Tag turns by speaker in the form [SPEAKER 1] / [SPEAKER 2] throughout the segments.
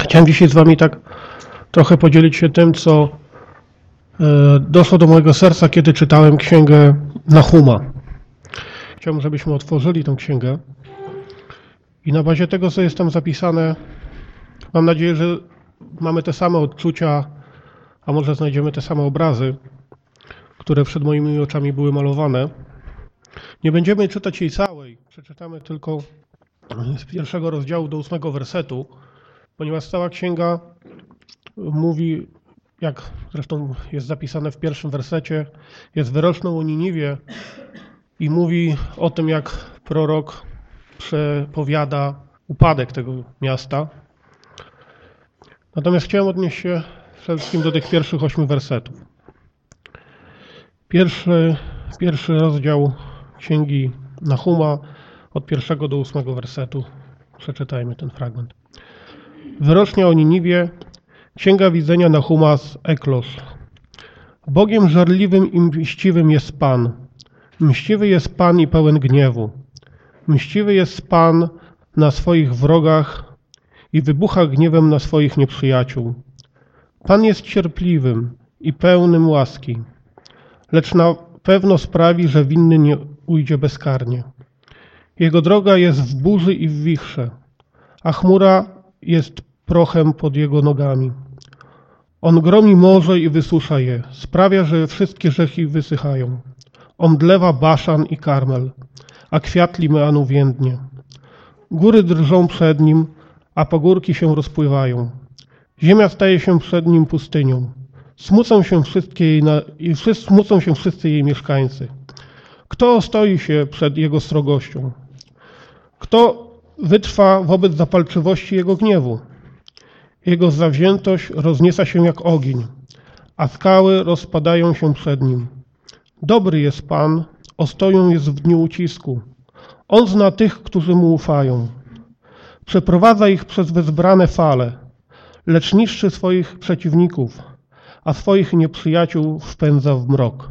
[SPEAKER 1] Chciałem dzisiaj z Wami tak trochę podzielić się tym, co e, doszło do mojego serca, kiedy czytałem księgę Nahuma. Chciałbym, żebyśmy otworzyli tę księgę i na bazie tego, co jest tam zapisane, mam nadzieję, że mamy te same odczucia, a może znajdziemy te same obrazy, które przed moimi oczami były malowane. Nie będziemy czytać jej całej, przeczytamy tylko z pierwszego rozdziału do ósmego wersetu, ponieważ cała księga mówi, jak zresztą jest zapisane w pierwszym wersecie, jest wyroczną o Niniwie i mówi o tym, jak prorok przepowiada upadek tego miasta. Natomiast chciałem odnieść się przede wszystkim do tych pierwszych ośmiu wersetów. Pierwszy, pierwszy rozdział księgi Nahuma od pierwszego do ósmego wersetu. Przeczytajmy ten fragment. Wyrocznia o Niniwie, księga widzenia Nahuma z Eklos. Bogiem żarliwym i mściwym jest Pan. Mściwy jest Pan i pełen gniewu. Mściwy jest Pan na swoich wrogach i wybucha gniewem na swoich nieprzyjaciół. Pan jest cierpliwym i pełnym łaski, lecz na pewno sprawi, że winny nie ujdzie bezkarnie. Jego droga jest w burzy i w wichrze, a chmura jest prochem pod jego nogami. On gromi morze i wysusza je, sprawia, że wszystkie rzeki wysychają. Omdlewa Baszan i Karmel, a kwiat Limeanu więdnie. Góry drżą przed nim, a pagórki się rozpływają. Ziemia staje się przed nim pustynią. Smucą się, wszystkie jej na, smucą się wszyscy jej mieszkańcy. Kto stoi się przed jego srogością? Kto wytrwa wobec zapalczywości jego gniewu? Jego zawziętość roznieca się jak ogień, a skały rozpadają się przed nim. Dobry jest Pan, ostoją jest w dniu ucisku. On zna tych, którzy mu ufają. Przeprowadza ich przez wezbrane fale, lecz niszczy swoich przeciwników, a swoich nieprzyjaciół wpędza w mrok.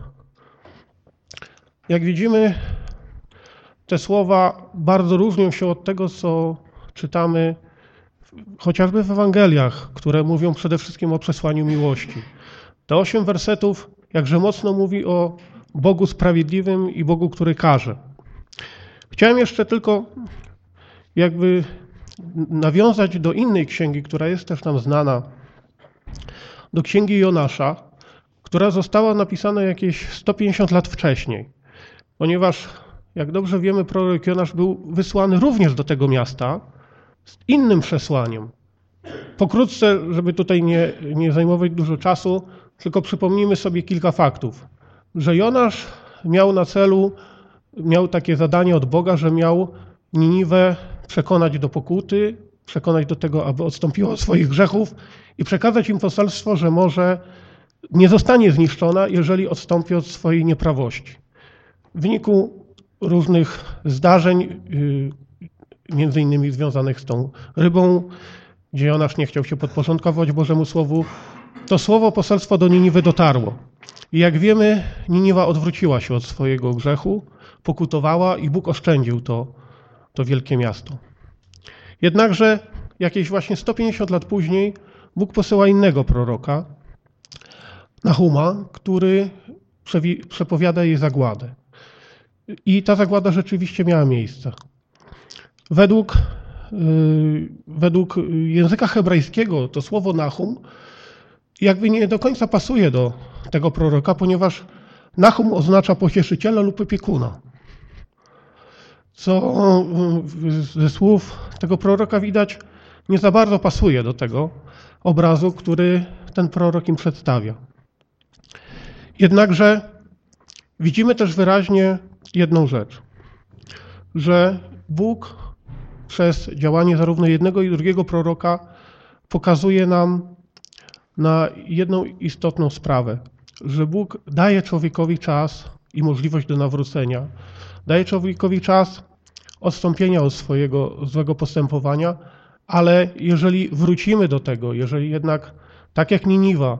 [SPEAKER 1] Jak widzimy, te słowa bardzo różnią się od tego, co czytamy chociażby w Ewangeliach, które mówią przede wszystkim o przesłaniu miłości. Te osiem wersetów jakże mocno mówi o Bogu sprawiedliwym i Bogu, który karze. Chciałem jeszcze tylko jakby nawiązać do innej księgi, która jest też nam znana, do księgi Jonasza, która została napisana jakieś 150 lat wcześniej, ponieważ jak dobrze wiemy, prorok Jonasz był wysłany również do tego miasta z innym przesłaniem. Pokrótce, żeby tutaj nie, nie zajmować dużo czasu, tylko przypomnijmy sobie kilka faktów. Że Jonasz miał na celu, miał takie zadanie od Boga, że miał Niniwę przekonać do pokuty, przekonać do tego, aby odstąpiło od swoich grzechów i przekazać im poselstwo, że może nie zostanie zniszczona, jeżeli odstąpi od swojej nieprawości. W wyniku różnych zdarzeń, y, między innymi związanych z tą rybą, gdzie Jonasz nie chciał się podporządkować Bożemu Słowu, to słowo poselstwo do Niniwy dotarło. I jak wiemy, Niniwa odwróciła się od swojego grzechu, pokutowała i Bóg oszczędził to, to wielkie miasto. Jednakże jakieś właśnie 150 lat później Bóg posyła innego proroka, Nahuma, który przepowiada jej zagładę. I ta zagłada rzeczywiście miała miejsce. Według, yy, według języka hebrajskiego to słowo Nahum jakby nie do końca pasuje do tego proroka, ponieważ Nahum oznacza pocieszyciela lub opiekuna. Co yy, ze słów tego proroka widać nie za bardzo pasuje do tego obrazu, który ten prorok im przedstawia. Jednakże widzimy też wyraźnie jedną rzecz, że Bóg przez działanie zarówno jednego i drugiego proroka pokazuje nam na jedną istotną sprawę, że Bóg daje człowiekowi czas i możliwość do nawrócenia, daje człowiekowi czas odstąpienia od swojego złego postępowania, ale jeżeli wrócimy do tego, jeżeli jednak tak jak Niniwa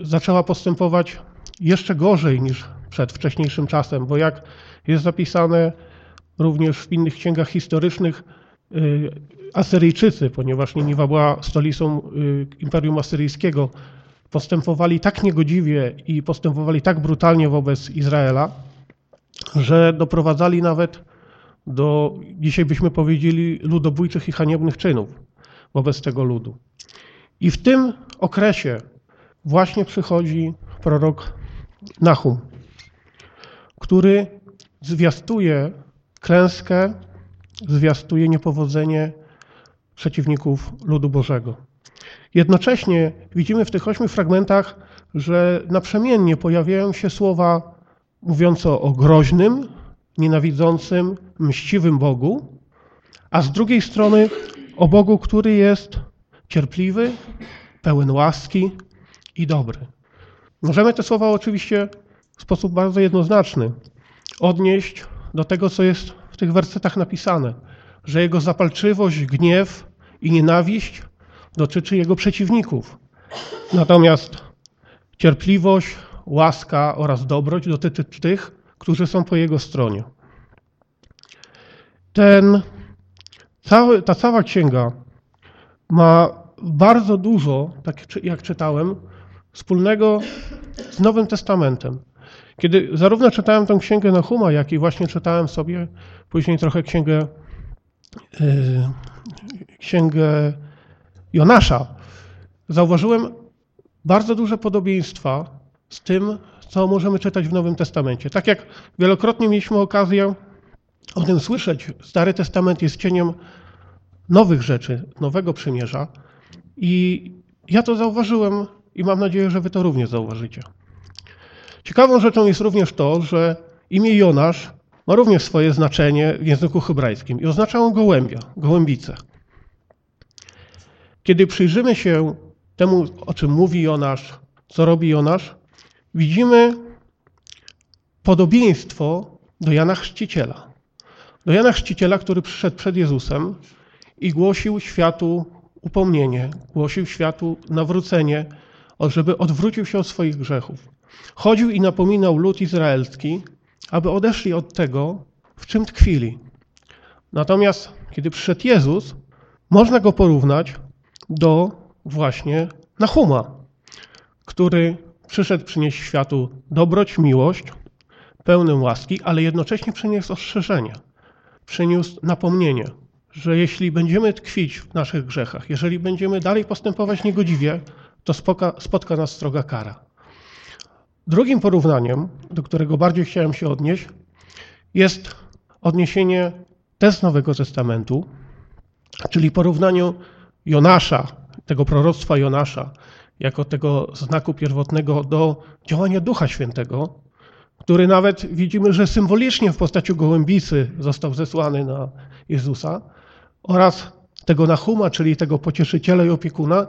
[SPEAKER 1] zaczęła postępować jeszcze gorzej niż przed wcześniejszym czasem, bo jak jest zapisane również w innych księgach historycznych, y, Asyryjczycy, ponieważ Niniwa była stolicą y, Imperium Asyryjskiego, postępowali tak niegodziwie i postępowali tak brutalnie wobec Izraela, że doprowadzali nawet do, dzisiaj byśmy powiedzieli, ludobójczych i haniebnych czynów wobec tego ludu. I w tym okresie właśnie przychodzi prorok Nahum, który zwiastuje klęskę, zwiastuje niepowodzenie przeciwników ludu Bożego. Jednocześnie widzimy w tych ośmiu fragmentach, że naprzemiennie pojawiają się słowa mówiące o groźnym, nienawidzącym, mściwym Bogu, a z drugiej strony o Bogu, który jest cierpliwy, pełen łaski i dobry. Możemy te słowa oczywiście w sposób bardzo jednoznaczny odnieść do tego, co jest w tych wersetach napisane, że jego zapalczywość, gniew i nienawiść dotyczy jego przeciwników. Natomiast cierpliwość, łaska oraz dobroć dotyczy tych, którzy są po jego stronie. Ten, cały, ta cała księga ma bardzo dużo, tak jak czytałem, wspólnego z Nowym Testamentem. Kiedy zarówno czytałem tę księgę Nahuma, jak i właśnie czytałem sobie później trochę księgę, yy, księgę Jonasza, zauważyłem bardzo duże podobieństwa z tym, co możemy czytać w Nowym Testamencie. Tak jak wielokrotnie mieliśmy okazję o tym słyszeć, Stary Testament jest cieniem nowych rzeczy, nowego przymierza. I ja to zauważyłem i mam nadzieję, że wy to również zauważycie. Ciekawą rzeczą jest również to, że imię Jonasz ma również swoje znaczenie w języku hebrajskim i oznacza on gołębia, gołębicę. Kiedy przyjrzymy się temu, o czym mówi Jonasz, co robi Jonasz, widzimy podobieństwo do Jana Chrzciciela. Do Jana Chrzciciela, który przyszedł przed Jezusem i głosił światu upomnienie, głosił światu nawrócenie, żeby odwrócił się od swoich grzechów. Chodził i napominał lud izraelski, aby odeszli od tego, w czym tkwili. Natomiast kiedy przyszedł Jezus, można go porównać do właśnie Nahuma, który przyszedł przynieść światu dobroć, miłość, pełną łaski, ale jednocześnie przyniósł ostrzeżenie, przyniósł napomnienie, że jeśli będziemy tkwić w naszych grzechach, jeżeli będziemy dalej postępować niegodziwie, to spotka nas stroga kara. Drugim porównaniem, do którego bardziej chciałem się odnieść, jest odniesienie też Nowego Testamentu, czyli porównaniu Jonasza, tego proroctwa Jonasza, jako tego znaku pierwotnego do działania Ducha Świętego, który nawet widzimy, że symbolicznie w postaci gołębicy został zesłany na Jezusa, oraz tego Nahuma, czyli tego pocieszyciela i opiekuna,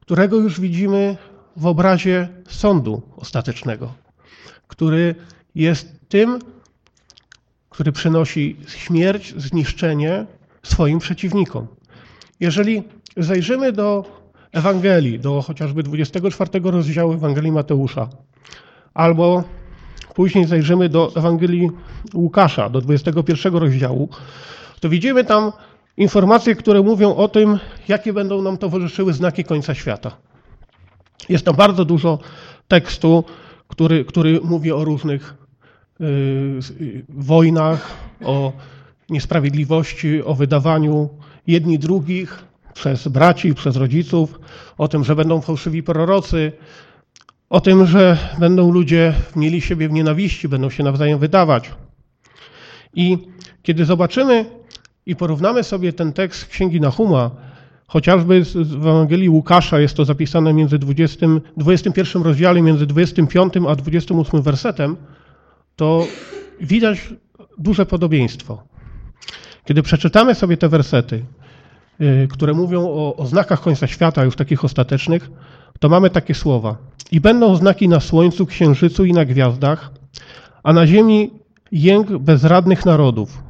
[SPEAKER 1] którego już widzimy w obrazie sądu ostatecznego, który jest tym, który przynosi śmierć, zniszczenie swoim przeciwnikom. Jeżeli zajrzymy do Ewangelii, do chociażby 24 rozdziału Ewangelii Mateusza, albo później zajrzymy do Ewangelii Łukasza, do 21 rozdziału, to widzimy tam informacje, które mówią o tym, jakie będą nam towarzyszyły znaki końca świata. Jest tam bardzo dużo tekstu, który, który mówi o różnych y, wojnach, o niesprawiedliwości, o wydawaniu jedni drugich przez braci, przez rodziców, o tym, że będą fałszywi prorocy, o tym, że będą ludzie mieli siebie w nienawiści, będą się nawzajem wydawać. I kiedy zobaczymy i porównamy sobie ten tekst Księgi Nahuma, chociażby w Ewangelii Łukasza jest to zapisane między 20, 21 rozdziale, między 25 a 28 wersetem, to widać duże podobieństwo. Kiedy przeczytamy sobie te wersety, y, które mówią o, o znakach końca świata, już takich ostatecznych, to mamy takie słowa. I będą znaki na słońcu, księżycu i na gwiazdach, a na ziemi jęk bezradnych narodów,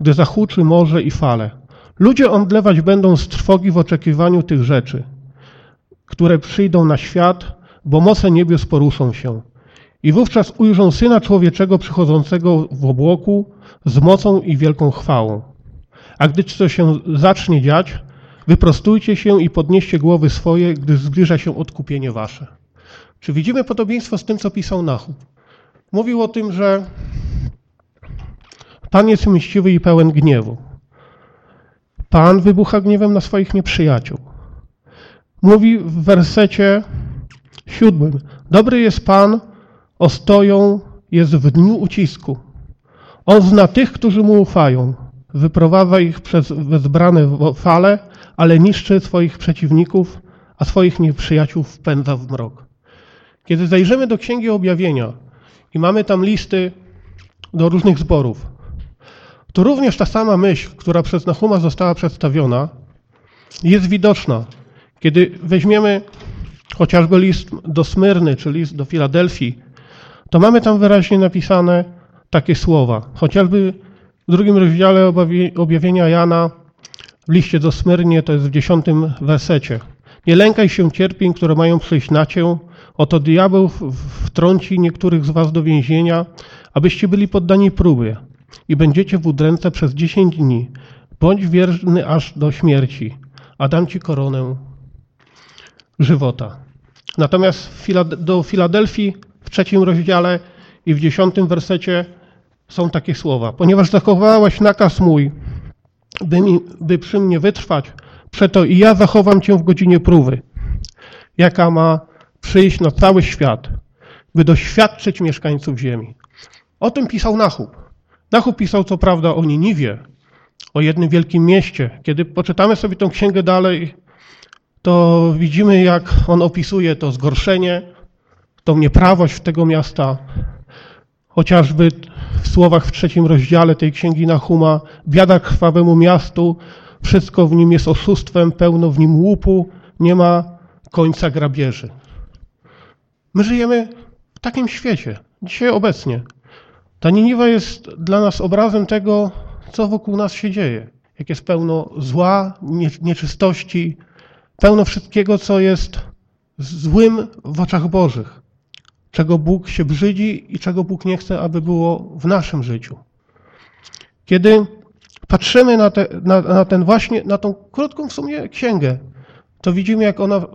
[SPEAKER 1] gdy zahuczy morze i fale. Ludzie omdlewać będą z trwogi w oczekiwaniu tych rzeczy, które przyjdą na świat, bo moce niebios poruszą się. I wówczas ujrzą Syna Człowieczego przychodzącego w obłoku z mocą i wielką chwałą. A gdy to się zacznie dziać, wyprostujcie się i podnieście głowy swoje, gdy zbliża się odkupienie wasze. Czy widzimy podobieństwo z tym, co pisał Nachum? Mówił o tym, że Pan jest mściwy i pełen gniewu. Pan wybucha gniewem na swoich nieprzyjaciół. Mówi w wersecie siódmym: Dobry jest Pan, ostoją jest w dniu ucisku. On zna tych, którzy mu ufają. Wyprowadza ich przez wezbrane fale, ale niszczy swoich przeciwników, a swoich nieprzyjaciół wpędza w mrok. Kiedy zajrzymy do Księgi Objawienia i mamy tam listy do różnych zborów, to również ta sama myśl, która przez Nahuma została przedstawiona, jest widoczna. Kiedy weźmiemy chociażby list do Smyrny, czy list do Filadelfii, to mamy tam wyraźnie napisane takie słowa. Chociażby w drugim rozdziale objawienia Jana w liście do Smyrnie, to jest w dziesiątym wersecie. Nie lękaj się cierpień, które mają przyjść na cię. Oto diabeł wtrąci niektórych z was do więzienia, abyście byli poddani próbie i będziecie w udręce przez dziesięć dni. Bądź wierny aż do śmierci, a dam ci koronę żywota. Natomiast do Filadelfii w trzecim rozdziale i w dziesiątym wersecie są takie słowa. Ponieważ zachowałeś nakaz mój, by, mi, by przy mnie wytrwać, przeto i ja zachowam cię w godzinie próby, jaka ma przyjść na cały świat, by doświadczyć mieszkańców ziemi. O tym pisał Nachub. Nachub pisał co prawda o Niniwie, o jednym wielkim mieście. Kiedy poczytamy sobie tę księgę dalej, to widzimy, jak on opisuje to zgorszenie, tą nieprawość tego miasta. Chociażby w słowach w trzecim rozdziale tej księgi Nahuma, biada krwawemu miastu, wszystko w nim jest oszustwem, pełno w nim łupu, nie ma końca grabieży. My żyjemy w takim świecie, dzisiaj obecnie. Ta Niniwa jest dla nas obrazem tego, co wokół nas się dzieje. Jak jest pełno zła, nieczystości, pełno wszystkiego, co jest złym w oczach Bożych, czego Bóg się brzydzi i czego Bóg nie chce, aby było w naszym życiu. Kiedy patrzymy na, te, na, na ten właśnie, na tą krótką w sumie księgę, to widzimy, jak ona w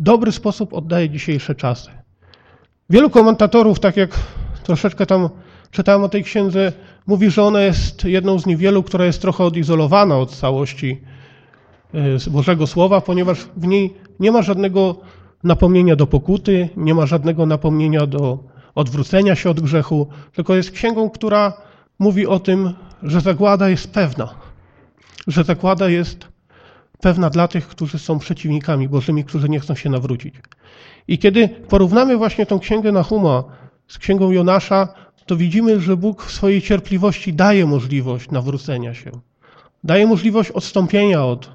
[SPEAKER 1] dobry sposób oddaje dzisiejsze czasy. Wielu komentatorów, tak jak troszeczkę tam czytałem o tej księdze, mówi, że ona jest jedną z niewielu, która jest trochę odizolowana od całości e, Bożego Słowa, ponieważ w niej nie ma żadnego napomnienia do pokuty, nie ma żadnego napomnienia do odwrócenia się od grzechu, tylko jest księgą, która mówi o tym, że zagłada jest pewna, że zagłada jest pewna dla tych, którzy są przeciwnikami Bożymi, którzy nie chcą się nawrócić. I kiedy porównamy właśnie tą księgę Nahuma z księgą Jonasza, to widzimy, że Bóg w swojej cierpliwości daje możliwość nawrócenia się. Daje możliwość odstąpienia od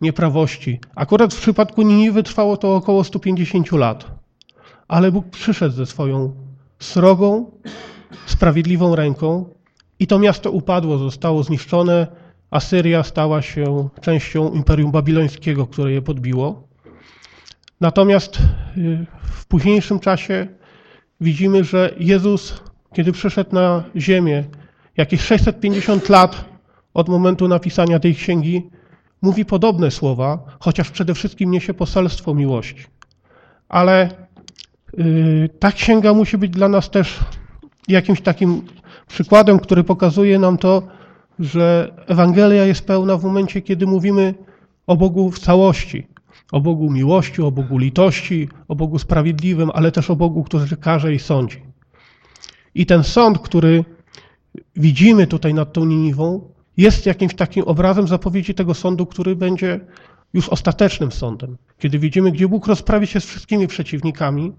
[SPEAKER 1] nieprawości. Akurat w przypadku Niniwy trwało to około 150 lat. Ale Bóg przyszedł ze swoją srogą, sprawiedliwą ręką i to miasto upadło, zostało zniszczone. Asyria stała się częścią Imperium Babilońskiego, które je podbiło. Natomiast y, w późniejszym czasie widzimy, że Jezus kiedy przyszedł na ziemię, jakieś 650 lat od momentu napisania tej księgi, mówi podobne słowa, chociaż przede wszystkim niesie poselstwo miłości. Ale yy, ta księga musi być dla nas też jakimś takim przykładem, który pokazuje nam to, że Ewangelia jest pełna w momencie, kiedy mówimy o Bogu w całości. O Bogu miłości, o Bogu litości, o Bogu sprawiedliwym, ale też o Bogu, który karze i sądzi. I ten sąd, który widzimy tutaj nad tą Niniwą, jest jakimś takim obrazem zapowiedzi tego sądu, który będzie już ostatecznym sądem. Kiedy widzimy, gdzie Bóg rozprawi się z wszystkimi przeciwnikami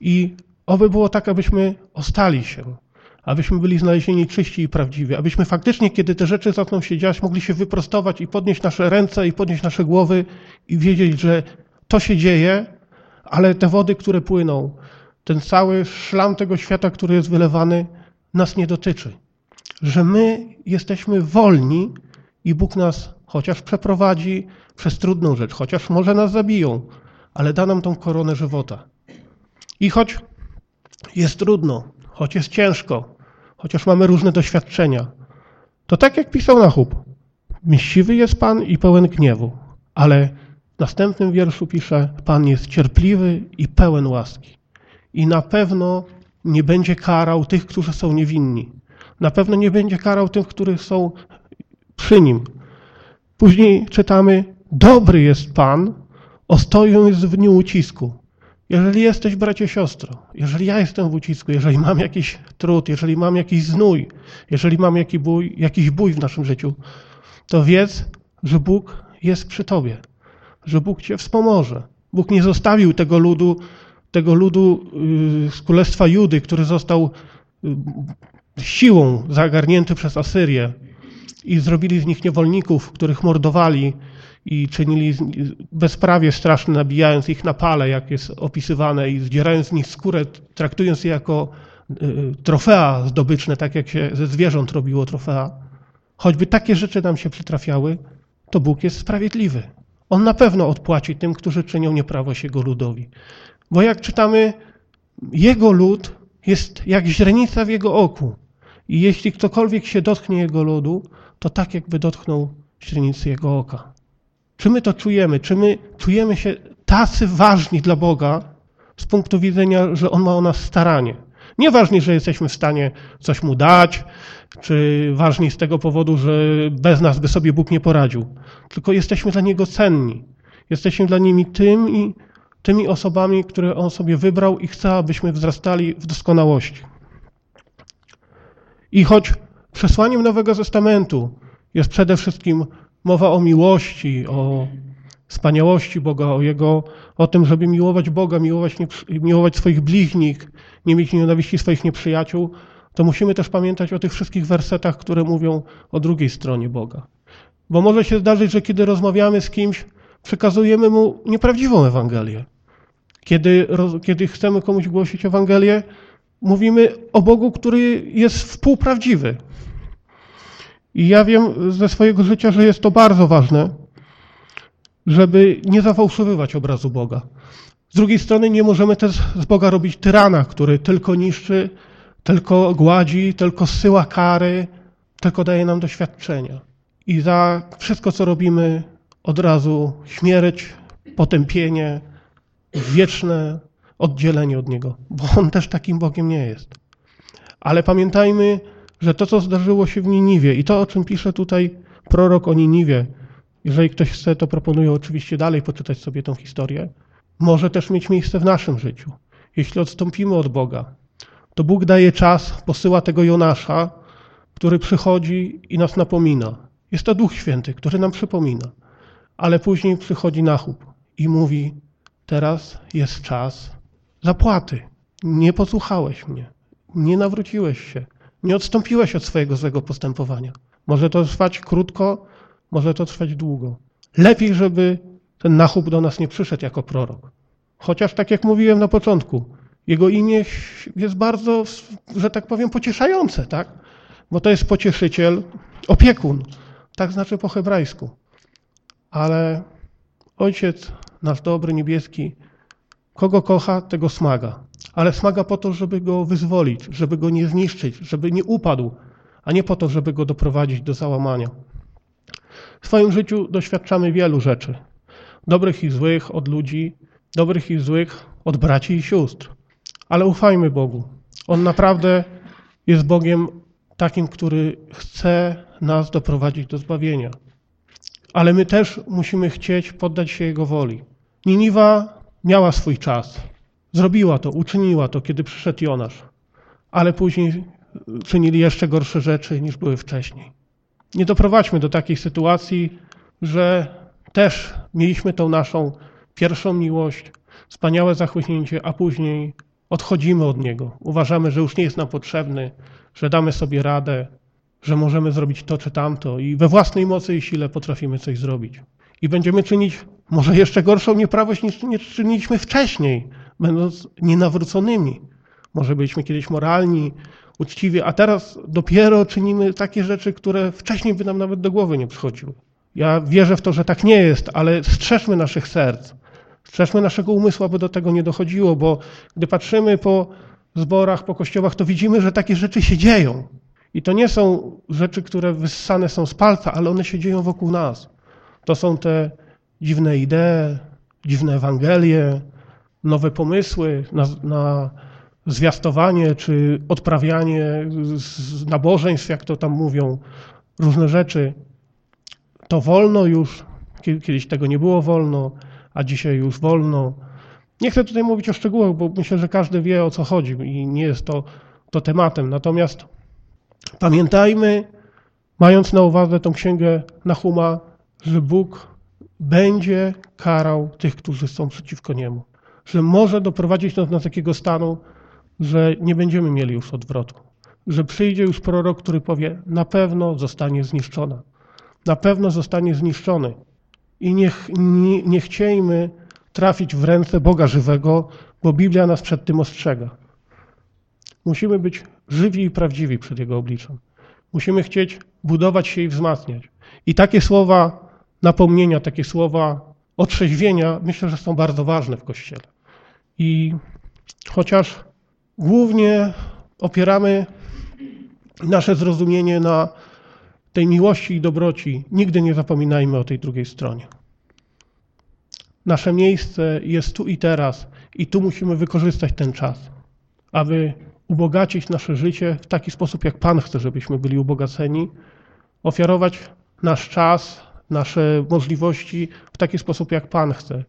[SPEAKER 1] i oby było tak, abyśmy ostali się, abyśmy byli znalezieni czyści i prawdziwi, abyśmy faktycznie, kiedy te rzeczy zaczną się dziać, mogli się wyprostować i podnieść nasze ręce i podnieść nasze głowy i wiedzieć, że to się dzieje, ale te wody, które płyną, ten cały szlam tego świata, który jest wylewany, nas nie dotyczy. Że my jesteśmy wolni i Bóg nas chociaż przeprowadzi przez trudną rzecz, chociaż może nas zabiją, ale da nam tą koronę żywota. I choć jest trudno, choć jest ciężko, chociaż mamy różne doświadczenia, to tak jak pisał Nachub, Mściwy jest Pan i pełen gniewu, ale w następnym wierszu pisze: Pan jest cierpliwy i pełen łaski. I na pewno nie będzie karał tych, którzy są niewinni. Na pewno nie będzie karał tych, którzy są przy nim. Później czytamy: Dobry jest Pan, ostoją jest w dniu ucisku. Jeżeli jesteś, bracie, siostro, jeżeli ja jestem w ucisku, jeżeli mam jakiś trud, jeżeli mam jakiś znój, jeżeli mam jakiś bój, jakiś bój w naszym życiu, to wiedz, że Bóg jest przy tobie, że Bóg cię wspomoże. Bóg nie zostawił tego ludu, tego ludu yy, z Królestwa Judy, który został yy, siłą zagarnięty przez Asyrię i zrobili z nich niewolników, których mordowali i czynili bezprawie straszne, nabijając ich na pale, jak jest opisywane, i zdzierając z nich skórę, traktując je jako y, trofea zdobyczne, tak jak się ze zwierząt robiło trofea. Choćby takie rzeczy nam się przytrafiały, to Bóg jest sprawiedliwy. On na pewno odpłaci tym, którzy czynią nieprawość Jego ludowi. Bo jak czytamy, Jego lud jest jak źrenica w Jego oku. I jeśli ktokolwiek się dotknie Jego ludu, to tak jakby dotknął źrenicy Jego oka. Czy my to czujemy? Czy my czujemy się tacy ważni dla Boga z punktu widzenia, że On ma o nas staranie? Nie ważni, że jesteśmy w stanie coś Mu dać, czy ważni z tego powodu, że bez nas by sobie Bóg nie poradził, tylko jesteśmy dla Niego cenni. Jesteśmy dla nimi tymi, tymi osobami, które On sobie wybrał i chce, abyśmy wzrastali w doskonałości. I choć przesłaniem Nowego Testamentu jest przede wszystkim mowa o miłości, o wspaniałości Boga, o, Jego, o tym, żeby miłować Boga, miłować, miłować swoich bliźnich, nie mieć nienawiści swoich nieprzyjaciół, to musimy też pamiętać o tych wszystkich wersetach, które mówią o drugiej stronie Boga. Bo może się zdarzyć, że kiedy rozmawiamy z kimś, przekazujemy mu nieprawdziwą Ewangelię. Kiedy, kiedy chcemy komuś głosić Ewangelię, mówimy o Bogu, który jest wpółprawdziwy, i ja wiem ze swojego życia, że jest to bardzo ważne, żeby nie zafałszowywać obrazu Boga. Z drugiej strony nie możemy też z Boga robić tyrana, który tylko niszczy, tylko gładzi, tylko zsyła kary, tylko daje nam doświadczenia. I za wszystko, co robimy, od razu śmierć, potępienie, wieczne oddzielenie od Niego, bo On też takim Bogiem nie jest. Ale pamiętajmy, że to, co zdarzyło się w Niniwie i to, o czym pisze tutaj prorok o Niniwie, jeżeli ktoś chce, to proponuję oczywiście dalej poczytać sobie tę historię, może też mieć miejsce w naszym życiu. Jeśli odstąpimy od Boga, to Bóg daje czas, posyła tego Jonasza, który przychodzi i nas napomina. Jest to Duch Święty, który nam przypomina. Ale później przychodzi Nachub i mówi, teraz jest czas zapłaty. Nie posłuchałeś mnie, nie nawróciłeś się, nie odstąpiłeś od swojego złego postępowania. Może to trwać krótko, może to trwać długo. Lepiej, żeby ten Nachub do nas nie przyszedł jako prorok. Chociaż tak jak mówiłem na początku, jego imię jest bardzo, że tak powiem, pocieszające, tak? Bo to jest pocieszyciel, opiekun. Tak znaczy po hebrajsku. Ale Ojciec, nasz dobry, niebieski, kogo kocha, tego smaga ale smaga po to, żeby go wyzwolić, żeby go nie zniszczyć, żeby nie upadł, a nie po to, żeby go doprowadzić do załamania. W swoim życiu doświadczamy wielu rzeczy. Dobrych i złych od ludzi, dobrych i złych od braci i sióstr. Ale ufajmy Bogu. On naprawdę jest Bogiem takim, który chce nas doprowadzić do zbawienia. Ale my też musimy chcieć poddać się Jego woli. Niniwa miała swój czas. Zrobiła to, uczyniła to, kiedy przyszedł Jonasz, ale później czynili jeszcze gorsze rzeczy niż były wcześniej. Nie doprowadźmy do takiej sytuacji, że też mieliśmy tą naszą pierwszą miłość, wspaniałe zachłyśnięcie, a później odchodzimy od niego. Uważamy, że już nie jest nam potrzebny, że damy sobie radę, że możemy zrobić to czy tamto i we własnej mocy i sile potrafimy coś zrobić. I będziemy czynić może jeszcze gorszą nieprawość niż nie czyniliśmy wcześniej, będąc nienawróconymi. Może byliśmy kiedyś moralni, uczciwi, a teraz dopiero czynimy takie rzeczy, które wcześniej by nam nawet do głowy nie przychodziły. Ja wierzę w to, że tak nie jest, ale strzeżmy naszych serc, strzeżmy naszego umysłu, aby do tego nie dochodziło, bo gdy patrzymy po zborach, po kościołach, to widzimy, że takie rzeczy się dzieją. I to nie są rzeczy, które wyssane są z palca, ale one się dzieją wokół nas. To są te dziwne idee, dziwne Ewangelie, nowe pomysły na, na zwiastowanie czy odprawianie z nabożeństw, jak to tam mówią, różne rzeczy. To wolno już, kiedyś tego nie było wolno, a dzisiaj już wolno. Nie chcę tutaj mówić o szczegółach, bo myślę, że każdy wie o co chodzi i nie jest to, to tematem. Natomiast pamiętajmy, mając na uwadze tą księgę Nahuma, że Bóg będzie karał tych, którzy są przeciwko Niemu. Że może doprowadzić nas do takiego stanu, że nie będziemy mieli już odwrotu. Że przyjdzie już prorok, który powie, na pewno zostanie zniszczona. Na pewno zostanie zniszczony. I niech, nie, nie chciejmy trafić w ręce Boga żywego, bo Biblia nas przed tym ostrzega. Musimy być żywi i prawdziwi przed Jego obliczem. Musimy chcieć budować się i wzmacniać. I takie słowa napomnienia, takie słowa otrzeźwienia, myślę, że są bardzo ważne w Kościele. I chociaż głównie opieramy nasze zrozumienie na tej miłości i dobroci, nigdy nie zapominajmy o tej drugiej stronie. Nasze miejsce jest tu i teraz i tu musimy wykorzystać ten czas, aby ubogacić nasze życie w taki sposób, jak Pan chce, żebyśmy byli ubogaceni, ofiarować nasz czas, nasze możliwości w taki sposób, jak Pan chce,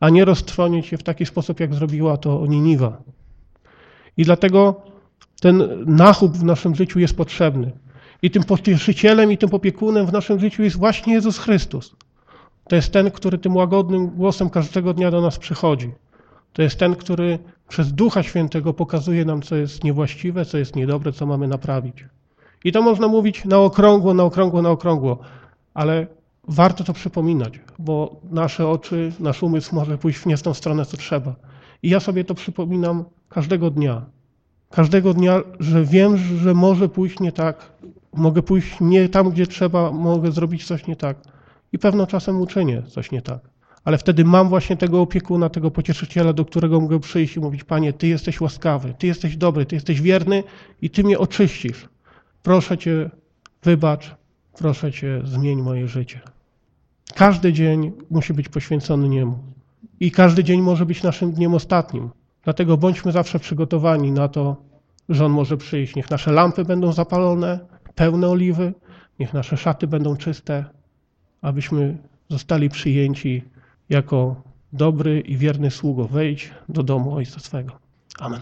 [SPEAKER 1] a nie roztrwonić je w taki sposób, jak zrobiła to Niniwa. I dlatego ten nachub w naszym życiu jest potrzebny. I tym pocieszycielem i tym opiekunem w naszym życiu jest właśnie Jezus Chrystus. To jest ten, który tym łagodnym głosem każdego dnia do nas przychodzi. To jest ten, który przez Ducha Świętego pokazuje nam, co jest niewłaściwe, co jest niedobre, co mamy naprawić. I to można mówić na okrągło, na okrągło, na okrągło, ale warto to przypominać, bo nasze oczy, nasz umysł może pójść w nie tą stronę, co trzeba. I ja sobie to przypominam każdego dnia. Każdego dnia, że wiem, że może pójść nie tak, mogę pójść nie tam, gdzie trzeba, mogę zrobić coś nie tak. I pewno czasem uczynię coś nie tak. Ale wtedy mam właśnie tego opiekuna, tego pocieszyciela, do którego mogę przyjść i mówić: Panie, Ty jesteś łaskawy, Ty jesteś dobry, Ty jesteś wierny i Ty mnie oczyścisz. Proszę Cię, wybacz, proszę Cię, zmień moje życie. Każdy dzień musi być poświęcony Niemu. I każdy dzień może być naszym dniem ostatnim. Dlatego bądźmy zawsze przygotowani na to, że On może przyjść. Niech nasze lampy będą zapalone, pełne oliwy, niech nasze szaty będą czyste, abyśmy zostali przyjęci jako dobry i wierny sługo. Wejdź do domu Ojca swego. Amen.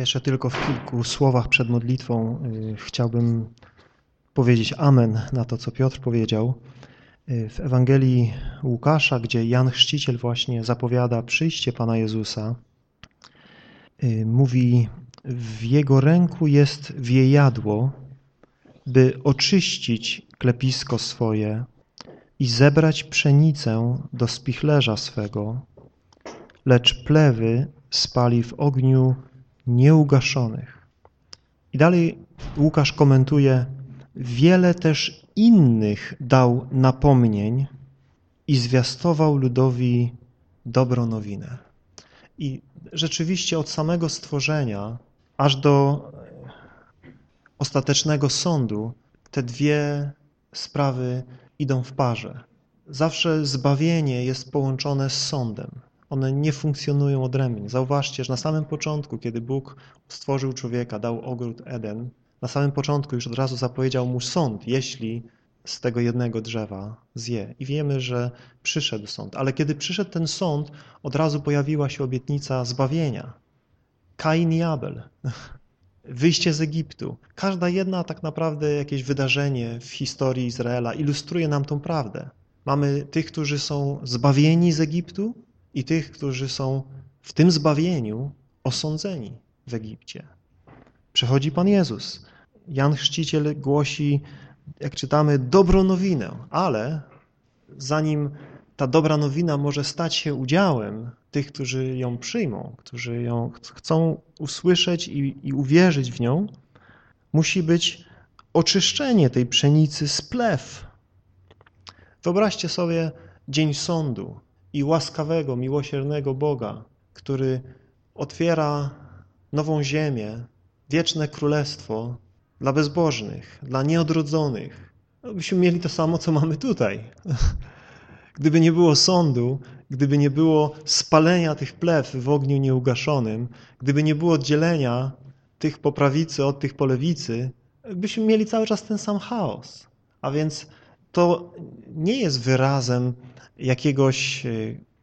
[SPEAKER 2] Jeszcze tylko w kilku słowach przed modlitwą y, chciałbym powiedzieć amen na to, co Piotr powiedział. Y, w Ewangelii Łukasza, gdzie Jan Chrzciciel właśnie zapowiada przyjście Pana Jezusa, y, mówi, w jego ręku jest wiejadło, by oczyścić klepisko swoje i zebrać pszenicę do spichlerza swego, lecz plewy spali w ogniu nieugaszonych. I dalej Łukasz komentuje, wiele też innych dał napomnień i zwiastował ludowi dobrą nowinę. I rzeczywiście od samego stworzenia aż do ostatecznego sądu te dwie sprawy idą w parze. Zawsze zbawienie jest połączone z sądem. One nie funkcjonują odrębnie. Zauważcie, że na samym początku, kiedy Bóg stworzył człowieka, dał ogród Eden, na samym początku już od razu zapowiedział mu sąd, jeśli z tego jednego drzewa zje. I wiemy, że przyszedł sąd. Ale kiedy przyszedł ten sąd, od razu pojawiła się obietnica zbawienia. Kain i Abel. Wyjście z Egiptu. Każda jedna tak naprawdę jakieś wydarzenie w historii Izraela ilustruje nam tą prawdę. Mamy tych, którzy są zbawieni z Egiptu i tych, którzy są w tym zbawieniu osądzeni w Egipcie. Przychodzi Pan Jezus. Jan Chrzciciel głosi, jak czytamy, dobrą nowinę, ale zanim ta dobra nowina może stać się udziałem tych, którzy ją przyjmą, którzy ją chcą usłyszeć i, i uwierzyć w nią, musi być oczyszczenie tej pszenicy z plew. Wyobraźcie sobie dzień sądu, i łaskawego, miłosiernego Boga, który otwiera nową ziemię, wieczne królestwo dla bezbożnych, dla nieodrodzonych, no, byśmy mieli to samo, co mamy tutaj. Gdyby nie było sądu, gdyby nie było spalenia tych plew w ogniu nieugaszonym, gdyby nie było oddzielenia tych po prawicy od tych po lewicy, byśmy mieli cały czas ten sam chaos. A więc to nie jest wyrazem jakiegoś e,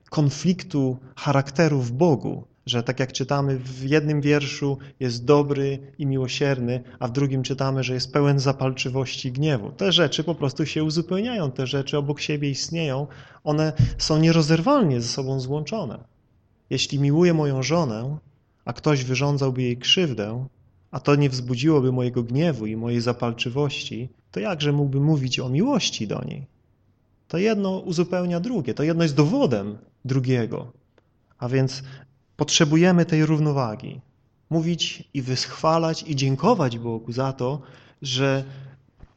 [SPEAKER 2] konfliktu charakteru w Bogu, że tak jak czytamy w jednym wierszu jest dobry i miłosierny, a w drugim czytamy, że jest pełen zapalczywości i gniewu. Te rzeczy po prostu się uzupełniają, te rzeczy obok siebie istnieją, one są nierozerwalnie ze sobą złączone. Jeśli miłuję moją żonę, a ktoś wyrządzałby jej krzywdę, a to nie wzbudziłoby mojego gniewu i mojej zapalczywości, to jakże mógłbym mówić o miłości do niej? To jedno uzupełnia drugie, to jedno jest dowodem drugiego. A więc potrzebujemy tej równowagi. Mówić i wyschwalać i dziękować Bogu za to, że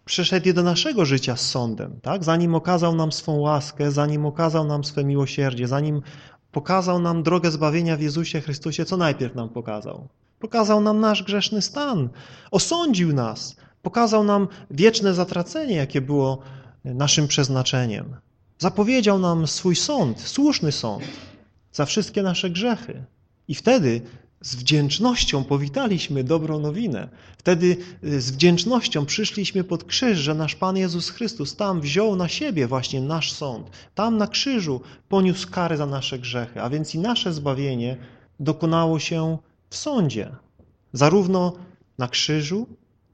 [SPEAKER 2] przyszedł do naszego życia z sądem, tak? zanim okazał nam swą łaskę, zanim okazał nam swe miłosierdzie, zanim pokazał nam drogę zbawienia w Jezusie Chrystusie, co najpierw nam pokazał? Pokazał nam nasz grzeszny stan, osądził nas, pokazał nam wieczne zatracenie, jakie było naszym przeznaczeniem. Zapowiedział nam swój sąd, słuszny sąd za wszystkie nasze grzechy. I wtedy z wdzięcznością powitaliśmy dobrą nowinę. Wtedy y, z wdzięcznością przyszliśmy pod krzyż, że nasz Pan Jezus Chrystus tam wziął na siebie właśnie nasz sąd. Tam na krzyżu poniósł karę za nasze grzechy, a więc i nasze zbawienie dokonało się w sądzie. Zarówno na krzyżu,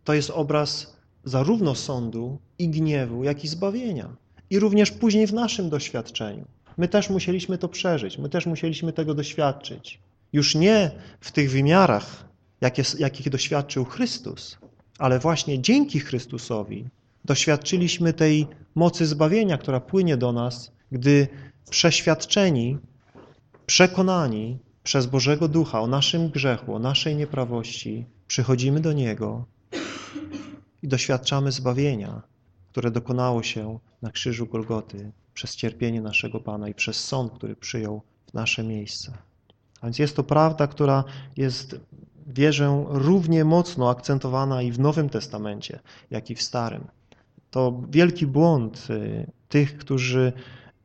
[SPEAKER 2] to jest obraz zarówno sądu i gniewu, jak i zbawienia. I również później w naszym doświadczeniu. My też musieliśmy to przeżyć, my też musieliśmy tego doświadczyć. Już nie w tych wymiarach, jakich doświadczył Chrystus, ale właśnie dzięki Chrystusowi doświadczyliśmy tej mocy zbawienia, która płynie do nas, gdy przeświadczeni, przekonani przez Bożego Ducha o naszym grzechu, o naszej nieprawości, przychodzimy do Niego i doświadczamy zbawienia, które dokonało się na krzyżu Golgoty przez cierpienie naszego Pana i przez sąd, który przyjął w nasze miejsce. A więc jest to prawda, która jest, wierzę, równie mocno akcentowana i w Nowym Testamencie, jak i w Starym. To wielki błąd y, tych, którzy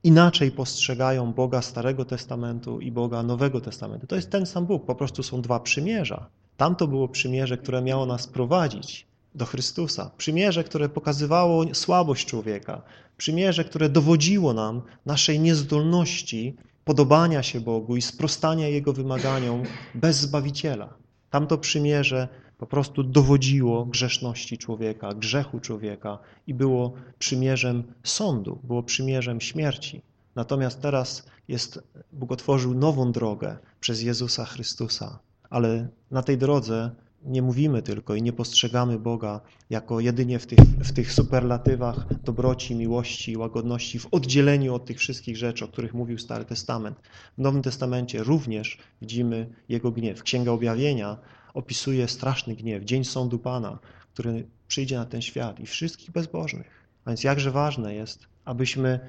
[SPEAKER 2] inaczej postrzegają Boga Starego Testamentu i Boga Nowego Testamentu. To jest ten sam Bóg, po prostu są dwa przymierza. Tamto było przymierze, które miało nas prowadzić do Chrystusa. Przymierze, które pokazywało słabość człowieka. Przymierze, które dowodziło nam naszej niezdolności podobania się Bogu i sprostania Jego wymaganiom bez Zbawiciela. Tamto przymierze po prostu dowodziło grzeszności człowieka, grzechu człowieka i było przymierzem sądu, było przymierzem śmierci. Natomiast teraz jest, Bóg otworzył nową drogę przez Jezusa Chrystusa, ale na tej drodze nie mówimy tylko i nie postrzegamy Boga jako jedynie w tych, w tych superlatywach dobroci, miłości, łagodności, w oddzieleniu od tych wszystkich rzeczy, o których mówił Stary Testament. W Nowym Testamencie również widzimy Jego gniew. Księga Objawienia opisuje straszny gniew, dzień sądu Pana, który przyjdzie na ten świat i wszystkich bezbożnych. A więc jakże ważne jest, abyśmy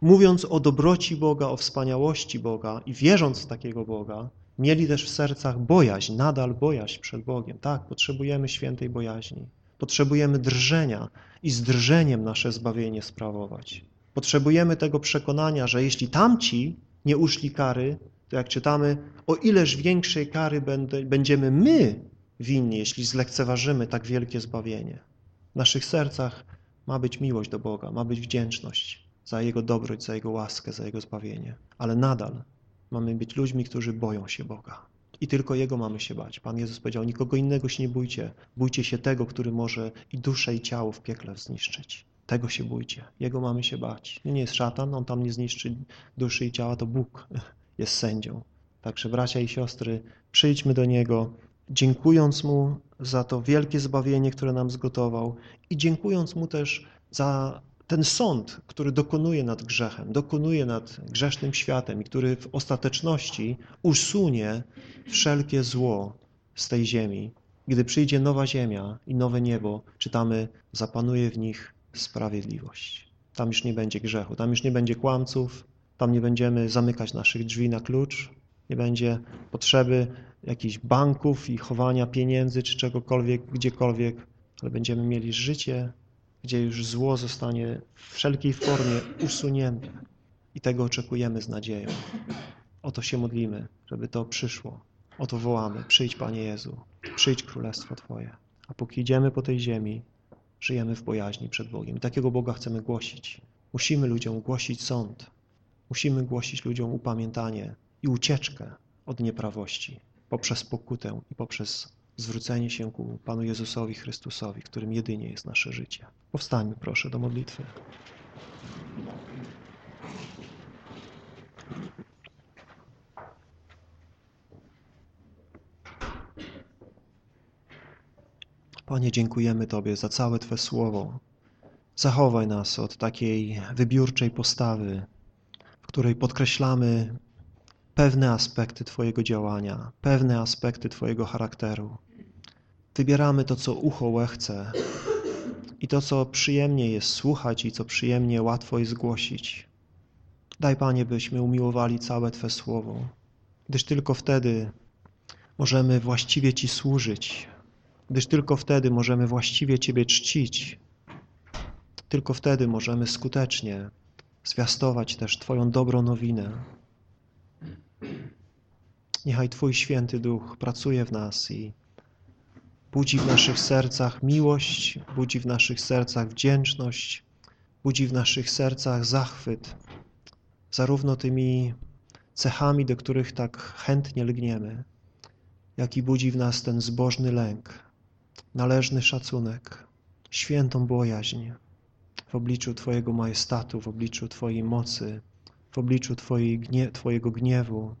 [SPEAKER 2] mówiąc o dobroci Boga, o wspaniałości Boga i wierząc w takiego Boga, mieli też w sercach bojaźń, nadal bojaźń przed Bogiem. Tak, potrzebujemy świętej bojaźni. Potrzebujemy drżenia i z drżeniem nasze zbawienie sprawować. Potrzebujemy tego przekonania, że jeśli tamci nie uszli kary, to jak czytamy, o ileż większej kary będziemy my winni, jeśli zlekceważymy tak wielkie zbawienie. W naszych sercach ma być miłość do Boga, ma być wdzięczność za Jego dobroć, za Jego łaskę, za Jego zbawienie. Ale nadal Mamy być ludźmi, którzy boją się Boga. I tylko Jego mamy się bać. Pan Jezus powiedział, nikogo innego się nie bójcie. Bójcie się tego, który może i duszę, i ciało w piekle zniszczyć. Tego się bójcie. Jego mamy się bać. Nie jest szatan, on tam nie zniszczy duszy i ciała, to Bóg jest sędzią. Także bracia i siostry, przyjdźmy do Niego, dziękując Mu za to wielkie zbawienie, które nam zgotował i dziękując Mu też za ten sąd, który dokonuje nad grzechem, dokonuje nad grzesznym światem i który w ostateczności usunie wszelkie zło z tej ziemi. Gdy przyjdzie nowa ziemia i nowe niebo, czytamy, zapanuje w nich sprawiedliwość. Tam już nie będzie grzechu, tam już nie będzie kłamców, Tam nie będziemy zamykać naszych drzwi na klucz, nie będzie potrzeby jakichś banków i chowania pieniędzy czy czegokolwiek, gdziekolwiek, ale będziemy mieli życie, gdzie już zło zostanie w wszelkiej formie usunięte. I tego oczekujemy z nadzieją. O to się modlimy, żeby to przyszło. O to wołamy. Przyjdź, Panie Jezu. Przyjdź Królestwo Twoje. A póki idziemy po tej ziemi, żyjemy w bojaźni przed Bogiem. I takiego Boga chcemy głosić. Musimy ludziom głosić sąd. Musimy głosić ludziom upamiętanie i ucieczkę od nieprawości poprzez pokutę i poprzez zwrócenie się ku Panu Jezusowi Chrystusowi, którym jedynie jest nasze życie. Powstańmy proszę do modlitwy. Panie, dziękujemy Tobie za całe Twe słowo. Zachowaj nas od takiej wybiórczej postawy, w której podkreślamy pewne aspekty Twojego działania, pewne aspekty Twojego charakteru. Wybieramy to, co ucho łechce i to, co przyjemnie jest słuchać i co przyjemnie łatwo jest głosić. Daj, Panie, byśmy umiłowali całe Twe słowo, gdyż tylko wtedy możemy właściwie Ci służyć, gdyż tylko wtedy możemy właściwie Ciebie czcić. Tylko wtedy możemy skutecznie zwiastować też Twoją dobrą nowinę. Niechaj Twój święty duch pracuje w nas i budzi w naszych sercach miłość, budzi w naszych sercach wdzięczność, budzi w naszych sercach zachwyt, zarówno tymi cechami, do których tak chętnie lgniemy, jak i budzi w nas ten zbożny lęk, należny szacunek, świętą bojaźń w obliczu Twojego majestatu, w obliczu Twojej mocy, w obliczu Twojej gnie Twojego gniewu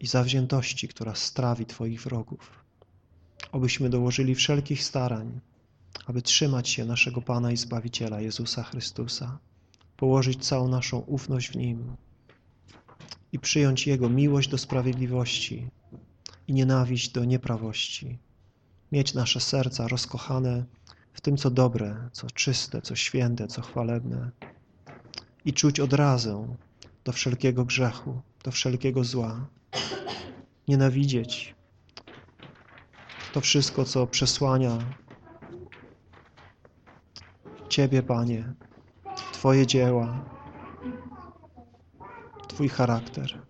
[SPEAKER 2] i zawziętości, która strawi Twoich wrogów. Obyśmy dołożyli wszelkich starań, aby trzymać się naszego Pana i Zbawiciela Jezusa Chrystusa, położyć całą naszą ufność w Nim i przyjąć Jego miłość do sprawiedliwości i nienawiść do nieprawości, mieć nasze serca rozkochane w tym, co dobre, co czyste, co święte, co chwalebne. I czuć odrazę do wszelkiego grzechu, do wszelkiego zła, nienawidzieć to wszystko, co przesłania Ciebie, Panie, Twoje dzieła, Twój charakter.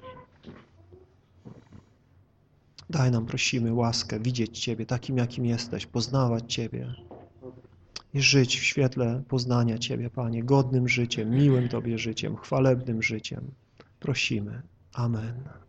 [SPEAKER 2] Daj nam, prosimy, łaskę widzieć Ciebie takim, jakim jesteś, poznawać Ciebie i żyć w świetle poznania Ciebie, Panie, godnym życiem, miłym Tobie życiem, chwalebnym życiem. Prosimy. Amen.